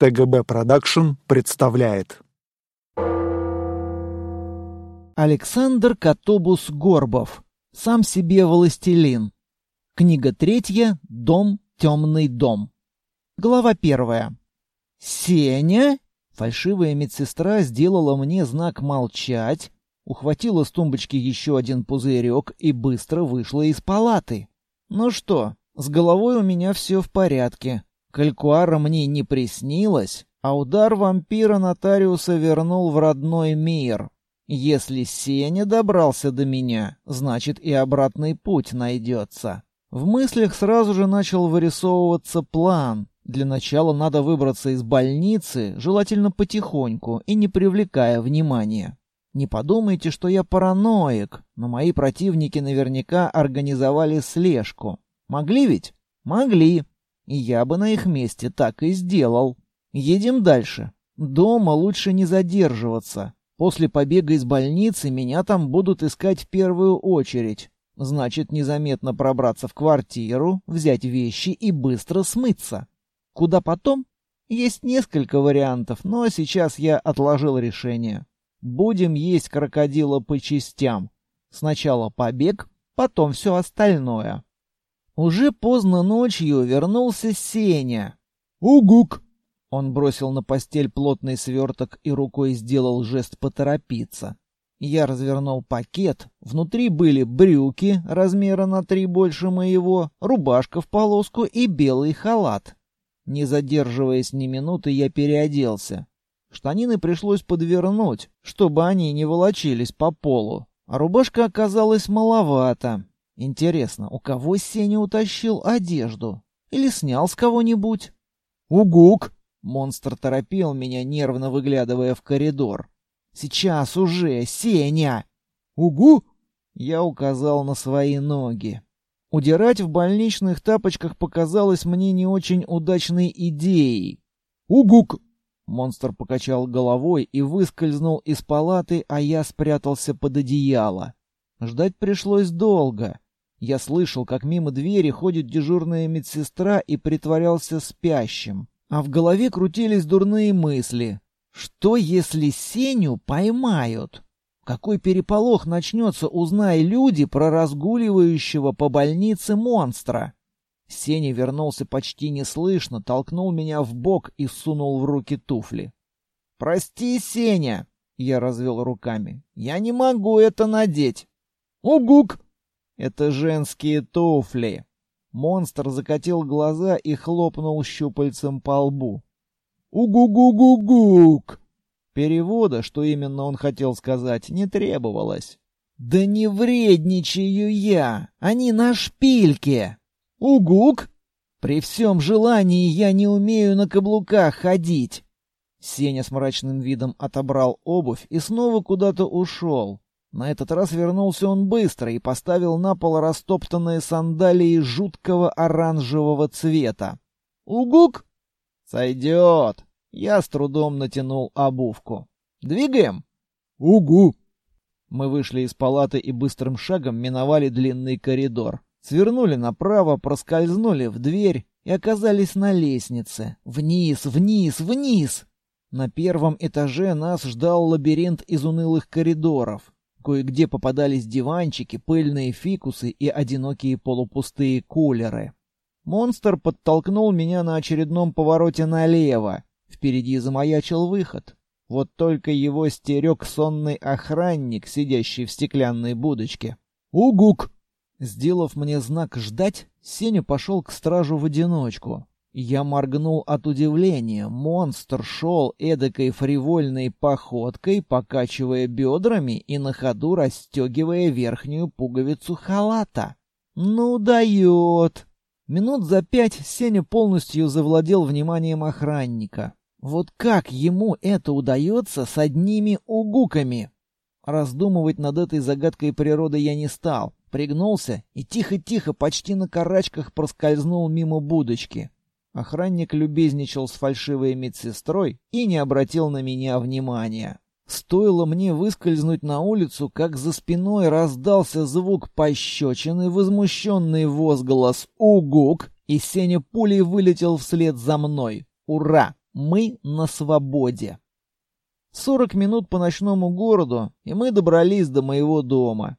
ТГБ Продакшн представляет. Александр Котобус Горбов. Сам себе властелин. Книга третья. Дом. Темный дом. Глава первая. «Сеня?» Фальшивая медсестра сделала мне знак молчать, ухватила с тумбочки еще один пузырек и быстро вышла из палаты. «Ну что, с головой у меня все в порядке. Калькуара мне не приснилось, а удар вампира нотариуса вернул в родной мир. Если Сеня добрался до меня, значит и обратный путь найдется. В мыслях сразу же начал вырисовываться план. Для начала надо выбраться из больницы, желательно потихоньку и не привлекая внимания. Не подумайте, что я параноик, но мои противники наверняка организовали слежку. Могли ведь? Могли. Я бы на их месте так и сделал. Едем дальше. Дома лучше не задерживаться. После побега из больницы меня там будут искать в первую очередь. Значит, незаметно пробраться в квартиру, взять вещи и быстро смыться. Куда потом? Есть несколько вариантов, но сейчас я отложил решение. Будем есть крокодила по частям. Сначала побег, потом все остальное. Уже поздно ночью вернулся Сеня. «Угук!» Он бросил на постель плотный сверток и рукой сделал жест поторопиться. Я развернул пакет. Внутри были брюки размера на три больше моего, рубашка в полоску и белый халат. Не задерживаясь ни минуты, я переоделся. Штанины пришлось подвернуть, чтобы они не волочились по полу. А рубашка оказалась маловато. Интересно, у кого Сеня утащил одежду? Или снял с кого-нибудь? «Угук!» Монстр торопил меня, нервно выглядывая в коридор. «Сейчас уже, Сеня!» «Угу!» Я указал на свои ноги. Удирать в больничных тапочках показалось мне не очень удачной идеей. «Угук!» Монстр покачал головой и выскользнул из палаты, а я спрятался под одеяло. Ждать пришлось долго. Я слышал, как мимо двери ходит дежурная медсестра и притворялся спящим. А в голове крутились дурные мысли. Что, если Сеню поймают? Какой переполох начнется, узная люди про разгуливающего по больнице монстра? Сеня вернулся почти неслышно, толкнул меня в бок и сунул в руки туфли. «Прости, Сеня!» — я развел руками. «Я не могу это надеть!» «Угук!» Это женские туфли. Монстр закатил глаза и хлопнул щупальцем по лбу. «Угу-гу-гу-гук!» Перевода, что именно он хотел сказать, не требовалось. «Да не вредничаю я! Они на шпильке!» «Угук!» «При всем желании я не умею на каблуках ходить!» Сеня с мрачным видом отобрал обувь и снова куда-то ушел. На этот раз вернулся он быстро и поставил на пол растоптанные сандалии жуткого оранжевого цвета. «Угук!» «Сойдет!» Я с трудом натянул обувку. «Двигаем!» «Угу!» Мы вышли из палаты и быстрым шагом миновали длинный коридор. Свернули направо, проскользнули в дверь и оказались на лестнице. Вниз, вниз, вниз! На первом этаже нас ждал лабиринт из унылых коридоров. Кое-где попадались диванчики, пыльные фикусы и одинокие полупустые кулеры. Монстр подтолкнул меня на очередном повороте налево. Впереди замаячил выход. Вот только его стерег сонный охранник, сидящий в стеклянной будочке. «Угук!» Сделав мне знак «ждать», Сеня пошел к стражу в одиночку. Я моргнул от удивления. Монстр шел эдакой фривольной походкой, покачивая бедрами и на ходу расстегивая верхнюю пуговицу халата. «Ну, дает!» Минут за пять Сеня полностью завладел вниманием охранника. Вот как ему это удается с одними угуками? Раздумывать над этой загадкой природы я не стал. Пригнулся и тихо-тихо, почти на карачках проскользнул мимо будочки. Охранник любезничал с фальшивой медсестрой и не обратил на меня внимания. Стоило мне выскользнуть на улицу, как за спиной раздался звук пощечины, возмущенный возглас «Угук!» и Сеня пулей вылетел вслед за мной. Ура! Мы на свободе. Сорок минут по ночному городу, и мы добрались до моего дома.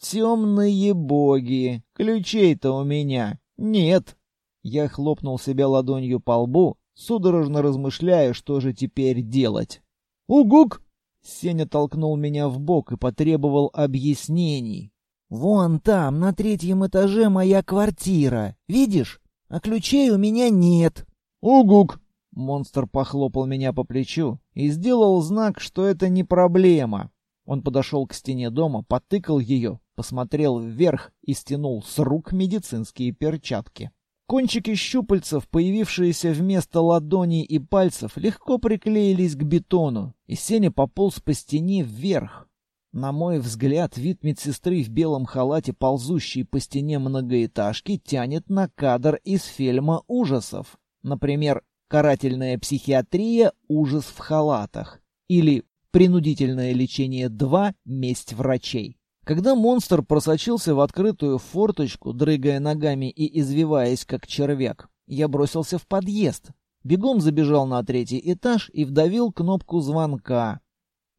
Темные боги, ключей-то у меня нет. Я хлопнул себя ладонью по лбу, судорожно размышляя, что же теперь делать. Угук! Сеня толкнул меня в бок и потребовал объяснений. «Вон там, на третьем этаже, моя квартира. Видишь? А ключей у меня нет». Угук! Монстр похлопал меня по плечу и сделал знак, что это не проблема. Он подошел к стене дома, потыкал ее, посмотрел вверх и стянул с рук медицинские перчатки. Кончики щупальцев, появившиеся вместо ладоней и пальцев, легко приклеились к бетону, и Сеня пополз по стене вверх. На мой взгляд, вид медсестры в белом халате, ползущей по стене многоэтажки, тянет на кадр из фильма ужасов. Например, «Карательная психиатрия. Ужас в халатах» или «Принудительное лечение 2. Месть врачей». Когда монстр просочился в открытую форточку, дрыгая ногами и извиваясь, как червяк, я бросился в подъезд. Бегом забежал на третий этаж и вдавил кнопку звонка.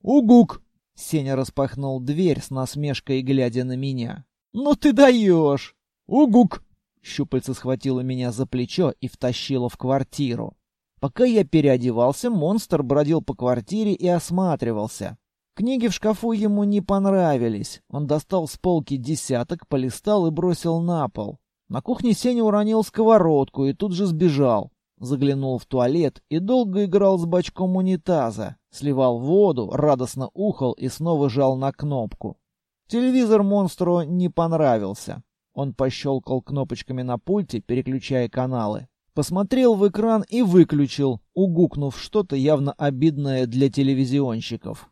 Угук! Сеня распахнул дверь с насмешкой, глядя на меня. «Ну ты даешь!» Угук! Щупальце схватило меня за плечо и втащило в квартиру. Пока я переодевался, монстр бродил по квартире и осматривался. Книги в шкафу ему не понравились. Он достал с полки десяток, полистал и бросил на пол. На кухне Сеня уронил сковородку и тут же сбежал. Заглянул в туалет и долго играл с бачком унитаза. Сливал воду, радостно ухал и снова жал на кнопку. Телевизор монстру не понравился. Он пощелкал кнопочками на пульте, переключая каналы. Посмотрел в экран и выключил, угукнув что-то явно обидное для телевизионщиков.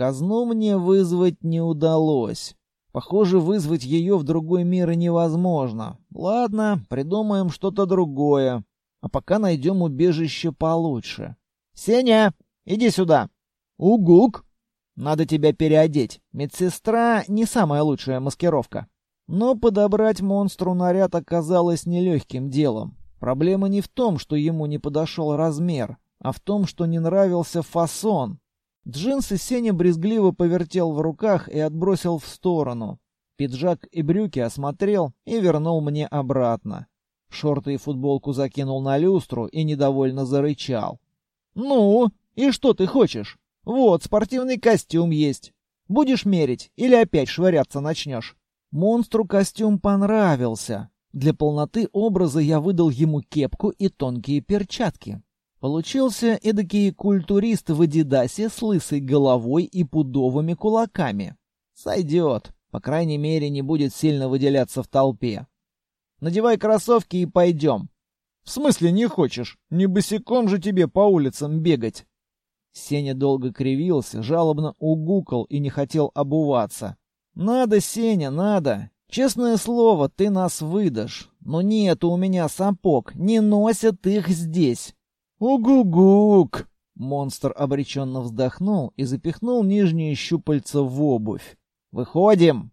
Казну мне вызвать не удалось. Похоже, вызвать ее в другой мир невозможно. Ладно, придумаем что-то другое. А пока найдем убежище получше. «Сеня, иди сюда!» Угук! «Надо тебя переодеть. Медсестра — не самая лучшая маскировка». Но подобрать монстру наряд оказалось нелегким делом. Проблема не в том, что ему не подошел размер, а в том, что не нравился фасон. Джинсы Сеня брезгливо повертел в руках и отбросил в сторону. Пиджак и брюки осмотрел и вернул мне обратно. Шорты и футболку закинул на люстру и недовольно зарычал. «Ну, и что ты хочешь? Вот, спортивный костюм есть. Будешь мерить или опять швыряться начнешь?» Монстру костюм понравился. Для полноты образа я выдал ему кепку и тонкие перчатки. Получился эдакий культурист в Адидасе с лысой головой и пудовыми кулаками. Сойдет. По крайней мере, не будет сильно выделяться в толпе. Надевай кроссовки и пойдем. В смысле не хочешь? Не босиком же тебе по улицам бегать. Сеня долго кривился, жалобно угукал и не хотел обуваться. «Надо, Сеня, надо. Честное слово, ты нас выдашь. Но нет у меня сапог, не носят их здесь. Угу-гук! Монстр обреченно вздохнул и запихнул нижние щупальца в обувь. «Выходим!»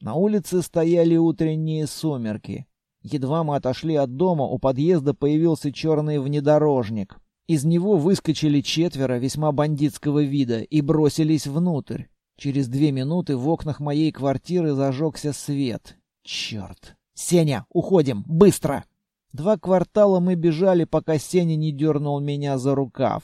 На улице стояли утренние сумерки. Едва мы отошли от дома, у подъезда появился черный внедорожник. Из него выскочили четверо весьма бандитского вида и бросились внутрь. Через две минуты в окнах моей квартиры зажегся свет. Черт! «Сеня, уходим! Быстро!» Два квартала мы бежали, пока Сеня не дернул меня за рукав.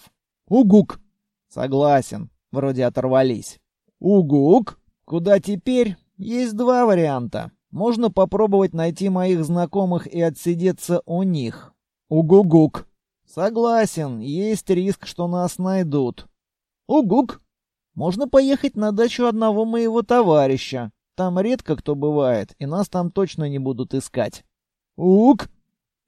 «Угук!» «Согласен. Вроде оторвались». «Угук!» «Куда теперь?» «Есть два варианта. Можно попробовать найти моих знакомых и отсидеться у них». «Угугук!» «Согласен. Есть риск, что нас найдут». «Угук!» «Можно поехать на дачу одного моего товарища. Там редко кто бывает, и нас там точно не будут искать». «Ук!»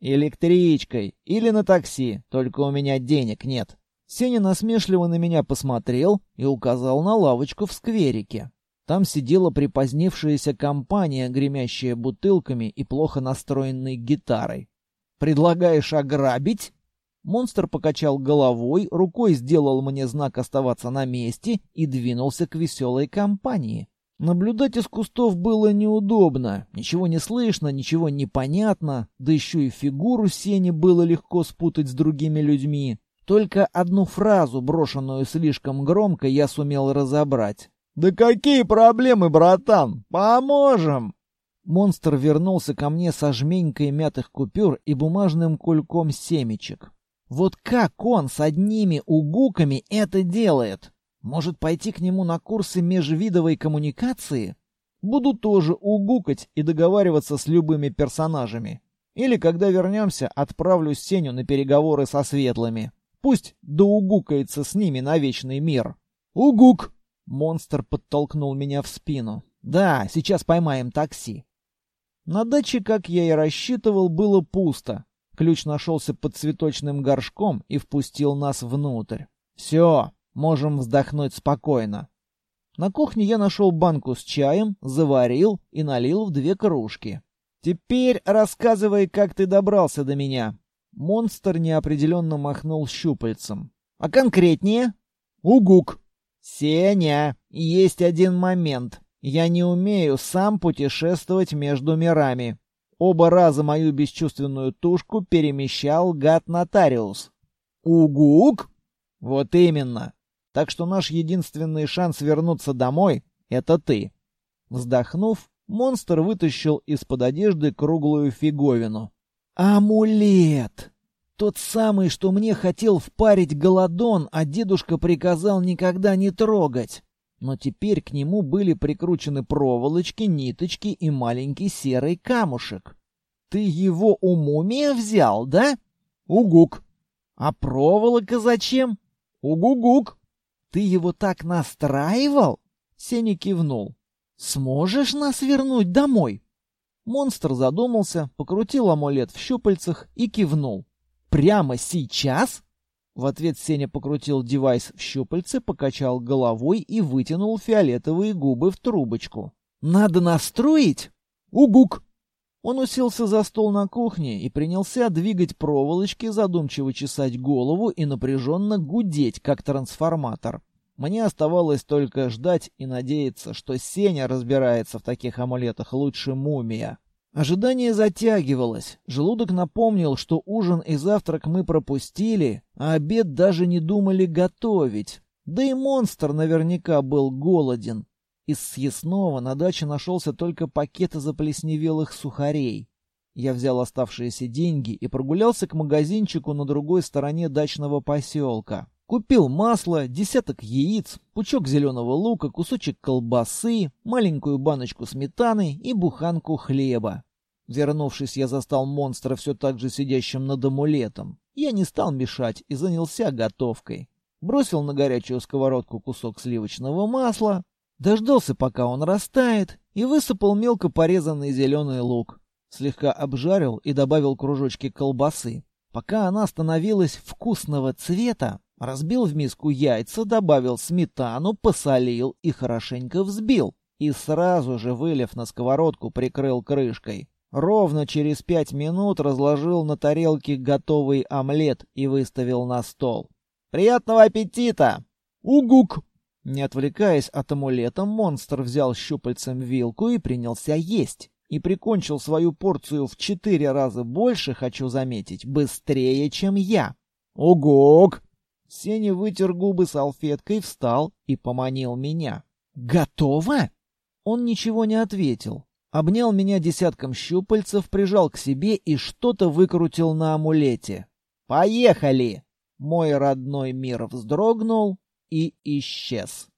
«Электричкой или на такси, только у меня денег нет». Сеня насмешливо на меня посмотрел и указал на лавочку в скверике. Там сидела припозднившаяся компания, гремящая бутылками и плохо настроенной гитарой. «Предлагаешь ограбить?» Монстр покачал головой, рукой сделал мне знак оставаться на месте и двинулся к веселой компании. Наблюдать из кустов было неудобно. Ничего не слышно, ничего не понятно, да еще и фигуру Сени было легко спутать с другими людьми. Только одну фразу, брошенную слишком громко, я сумел разобрать. «Да какие проблемы, братан? Поможем!» Монстр вернулся ко мне со жменькой мятых купюр и бумажным кульком семечек. Вот как он с одними угуками это делает? Может, пойти к нему на курсы межвидовой коммуникации? Буду тоже угукать и договариваться с любыми персонажами. Или, когда вернемся, отправлю Сеню на переговоры со светлыми. Пусть доугукается с ними на вечный мир. «Угук!» Монстр подтолкнул меня в спину. «Да, сейчас поймаем такси». На даче, как я и рассчитывал, было пусто. Ключ нашелся под цветочным горшком и впустил нас внутрь. Все, можем вздохнуть спокойно. На кухне я нашел банку с чаем, заварил и налил в две кружки. «Теперь рассказывай, как ты добрался до меня». Монстр неопределенно махнул щупальцем. «А конкретнее?» «Угук!» «Сеня, есть один момент. Я не умею сам путешествовать между мирами. Оба раза мою бесчувственную тушку перемещал гад-нотариус. Угук? Вот именно. Так что наш единственный шанс вернуться домой — это ты. Вздохнув, монстр вытащил из-под одежды круглую фиговину. «Амулет! Тот самый, что мне хотел впарить голодон, а дедушка приказал никогда не трогать но теперь к нему были прикручены проволочки, ниточки и маленький серый камушек. Ты его у мумия взял, да? Угук. А проволока зачем? Угугук. Ты его так настраивал? Сеня кивнул. Сможешь нас вернуть домой? Монстр задумался, покрутил амулет в щупальцах и кивнул. Прямо сейчас? В ответ Сеня покрутил девайс в щупальце, покачал головой и вытянул фиолетовые губы в трубочку. «Надо настроить?» «Угук!» Он уселся за стол на кухне и принялся двигать проволочки, задумчиво чесать голову и напряженно гудеть, как трансформатор. Мне оставалось только ждать и надеяться, что Сеня разбирается в таких амулетах лучше мумия. Ожидание затягивалось. Желудок напомнил, что ужин и завтрак мы пропустили, а обед даже не думали готовить. Да и монстр наверняка был голоден. Из съестного на даче нашелся только пакет заплесневелых сухарей. Я взял оставшиеся деньги и прогулялся к магазинчику на другой стороне дачного поселка. Купил масло, десяток яиц, пучок зеленого лука, кусочек колбасы, маленькую баночку сметаны и буханку хлеба. Вернувшись, я застал монстра все так же сидящим над амулетом. Я не стал мешать и занялся готовкой. Бросил на горячую сковородку кусок сливочного масла, дождался, пока он растает, и высыпал мелко порезанный зеленый лук. Слегка обжарил и добавил кружочки колбасы. Пока она становилась вкусного цвета, Разбил в миску яйца, добавил сметану, посолил и хорошенько взбил. И сразу же, вылив на сковородку, прикрыл крышкой. Ровно через пять минут разложил на тарелке готовый омлет и выставил на стол. «Приятного аппетита!» «Угук!» Не отвлекаясь от амулета, монстр взял щупальцем вилку и принялся есть. И прикончил свою порцию в четыре раза больше, хочу заметить, быстрее, чем я. «Угук!» Сеня вытер губы салфеткой, встал и поманил меня. «Готово?» Он ничего не ответил. Обнял меня десятком щупальцев, прижал к себе и что-то выкрутил на амулете. «Поехали!» Мой родной мир вздрогнул и исчез.